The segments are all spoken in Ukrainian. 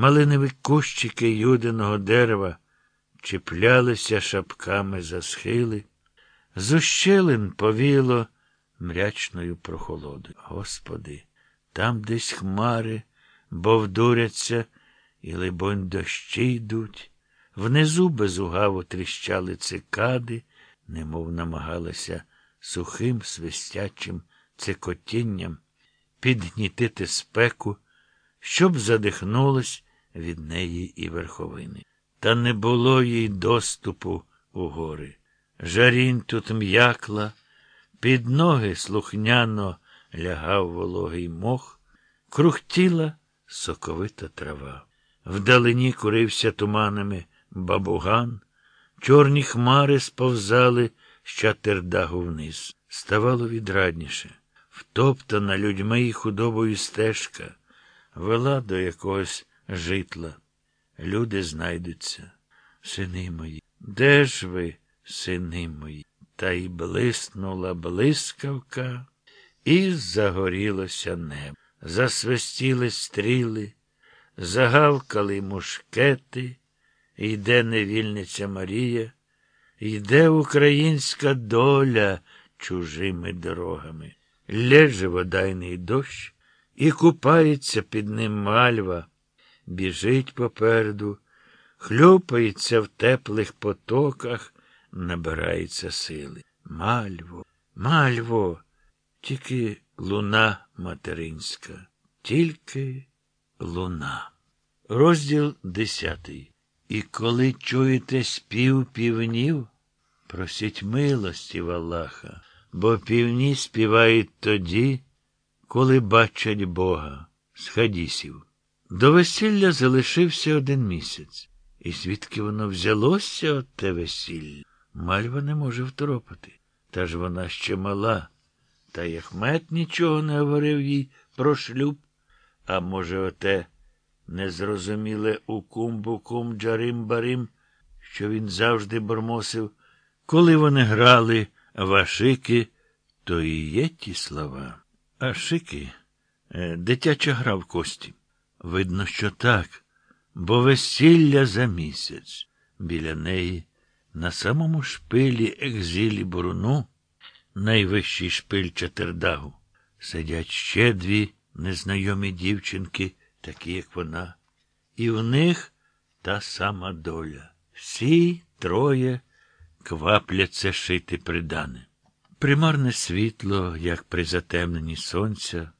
Малинові кущики юдиного дерева чіплялися шапками за схили. З ущелин повіло мрячною прохолодою. Господи, там десь хмари бовдуряться, і, либонь, дощі йдуть. Внизу безугаво тріщали цикади, немов намагалися сухим свистячим цикотінням підгнітити спеку, щоб задихнулось від неї і верховини. Та не було їй доступу у гори. Жарінь тут м'якла, під ноги слухняно лягав вологий мох, крухтіла соковита трава. Вдалині курився туманами бабуган, чорні хмари сповзали з чатердагу вниз. Ставало відрадніше. Втоптана людьми і худобою стежка вела до якогось житла. Люди знайдуться. Сини мої, де ж ви, сини мої? Та й блиснула блискавка, і загорілося небо. Засвистіли стріли, загавкали мушкети, йде невільниця Марія, йде українська доля чужими дорогами. Леже водайний дощ, і купається під ним мальва, біжить попереду, хлюпається в теплих потоках, набирається сили. Мальво, мальво, тільки луна материнська, тільки луна. Розділ десятий. І коли чуєте спів півнів, просіть милості в Аллаха, бо півні співають тоді, коли бачать Бога з хадісів. До весілля залишився один місяць, і звідки воно взялося от те весілля? Мальва не може второпати. Та ж вона ще мала. Та й Ахмет нічого не говорив їй про шлюб, а може, оте незрозуміле укум-букум джарим-барим, що він завжди бормосив, коли вони грали вашики, то і є ті слова. А шики е, дитяча гра в кості. Видно, що так, бо весілля за місяць біля неї, на самому шпилі Еклізі-Буруну, найвищий шпиль Чатердагу, сидять ще дві незнайомі дівчинки, такі, як вона, і в них та сама доля. Всі троє квапляться шити придане. Примарне світло, як при затемненні сонця,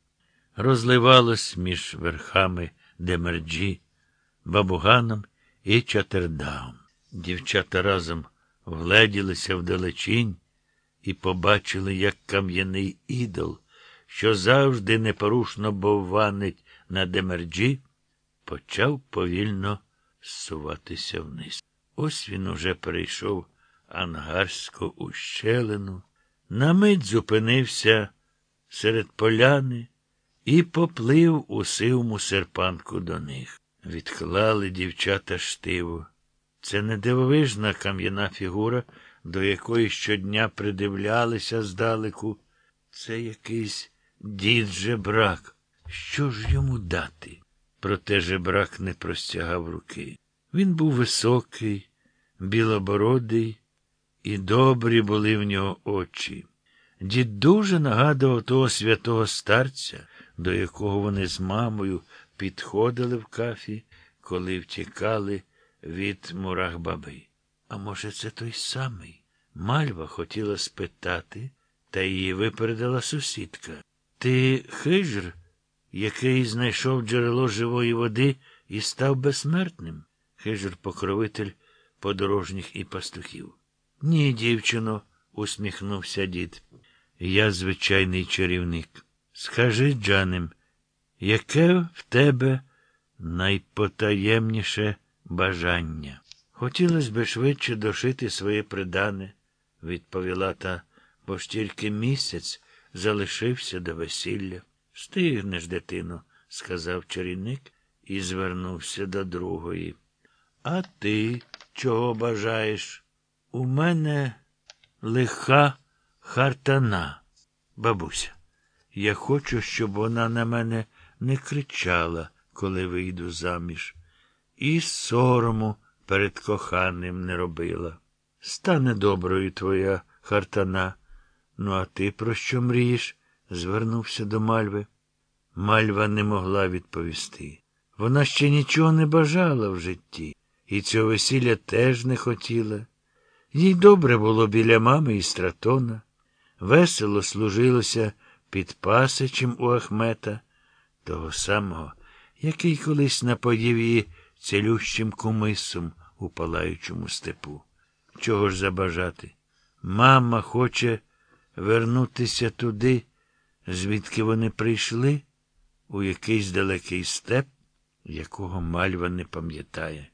розливалось між верхами Демерджі, бабуганом і чатердагом. Дівчата разом вгледілися вдалечінь і побачили, як кам'яний ідол, що завжди непорушно бовванить на Демерджі, почав повільно зсуватися вниз. Ось він уже перейшов ангарську ущелину, на мить зупинився серед поляни і поплив у сивому серпанку до них. Відклали дівчата штиву. Це не дивовижна кам'яна фігура, до якої щодня придивлялися здалеку. Це якийсь дід жебрак. Що ж йому дати? Проте жебрак не простягав руки. Він був високий, білобородий, і добрі були в нього очі. Дід дуже нагадував того святого старця, до якого вони з мамою підходили в кафі, коли втікали від мурах баби. А може, це той самий? Мальва хотіла спитати, та її випередила сусідка. Ти хижр, який знайшов джерело живої води і став безсмертним? Хижр покровитель подорожніх і пастухів. Ні, дівчино, усміхнувся дід. Я звичайний чарівник. Скажи, Джанем, яке в тебе найпотаємніше бажання? Хотілося би швидше дошити своє придане, відповіла та, бо ж тільки місяць залишився до весілля. Встигнеш, дитино, сказав чарівник і звернувся до другої. А ти чого бажаєш? У мене лиха хартана, бабуся. Я хочу, щоб вона на мене не кричала, коли вийду заміж. і сорому перед коханим не робила. Стане доброю твоя хартана. Ну, а ти про що мрієш? звернувся до Мальви. Мальва не могла відповісти. Вона ще нічого не бажала в житті, і цього весілля теж не хотіла. Їй добре було біля мами і стратона. Весело служилося під пасичем у Ахмета, того самого, який колись напоїв її цілющим кумисом у палаючому степу. Чого ж забажати? Мама хоче вернутися туди, звідки вони прийшли, у якийсь далекий степ, якого мальва не пам'ятає.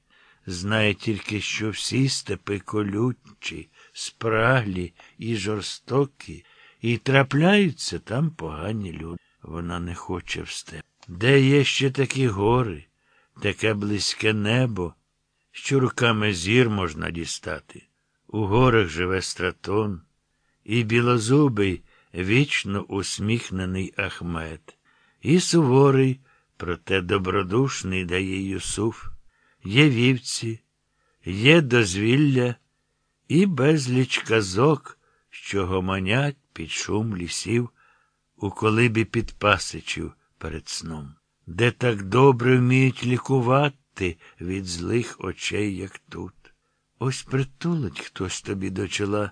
Знає тільки, що всі степи колючі, спраглі і жорстокі, і трапляються там погані люди. Вона не хоче в степ. Де є ще такі гори, таке близьке небо, що руками зір можна дістати. У горах живе стратон, і білозубий, вічно усміхнений Ахмед, і суворий, проте добродушний дає Юсуф. Є вівці, є дозвілля і безліч казок, що гомонять під шум лісів у колибі під пасичів перед сном, де так добре вміють лікувати від злих очей, як тут. Ось притулить хтось тобі до чола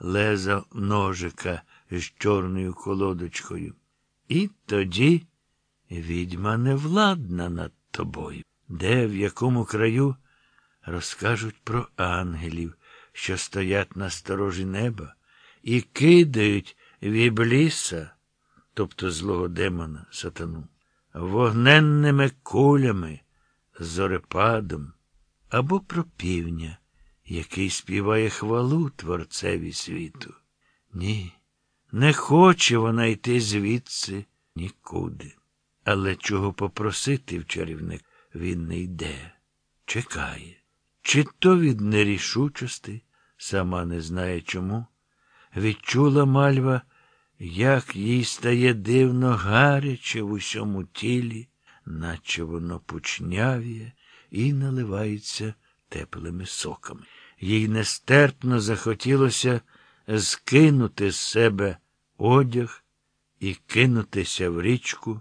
леза ножика з чорною колодочкою. І тоді відьма не владна над тобою. Де, в якому краю розкажуть про ангелів, що стоять на сторожі неба, і кидають в ібліса, тобто злого демона сатану, вогненними кулями, зорепадом або про півня, який співає хвалу Творцеві світу. Ні, не хоче вона йти звідси нікуди. Але чого попросити в чарівник він не йде, чекає. Чи то від нерішучості, сама не знає чому, відчула мальва, як їй стає дивно гаряче в усьому тілі, наче воно пучнявіє і наливається теплими соками. Їй нестерпно захотілося скинути з себе одяг і кинутися в річку.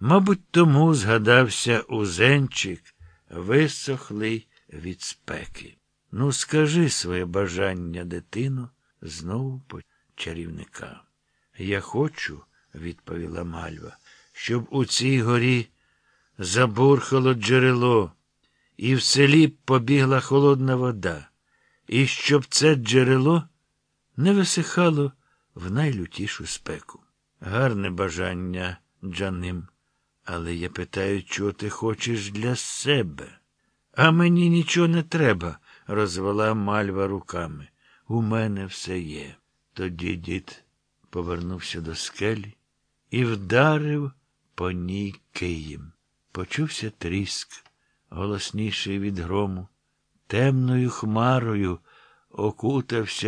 Мабуть, тому згадався узенчик, висохлий від спеки. Ну, скажи своє бажання, дитино, знову по чарівника. Я хочу, відповіла мальва, щоб у цій горі забурхало джерело, і в селі побігла холодна вода, і щоб це джерело не висихало в найлютішу спеку. Гарне бажання, Джаним. Але я питаю, чого ти хочеш для себе? А мені нічого не треба, розвела мальва руками. У мене все є. Тоді дід повернувся до скелі і вдарив по ній києм. Почувся тріск, голосніший від грому, темною хмарою окутався.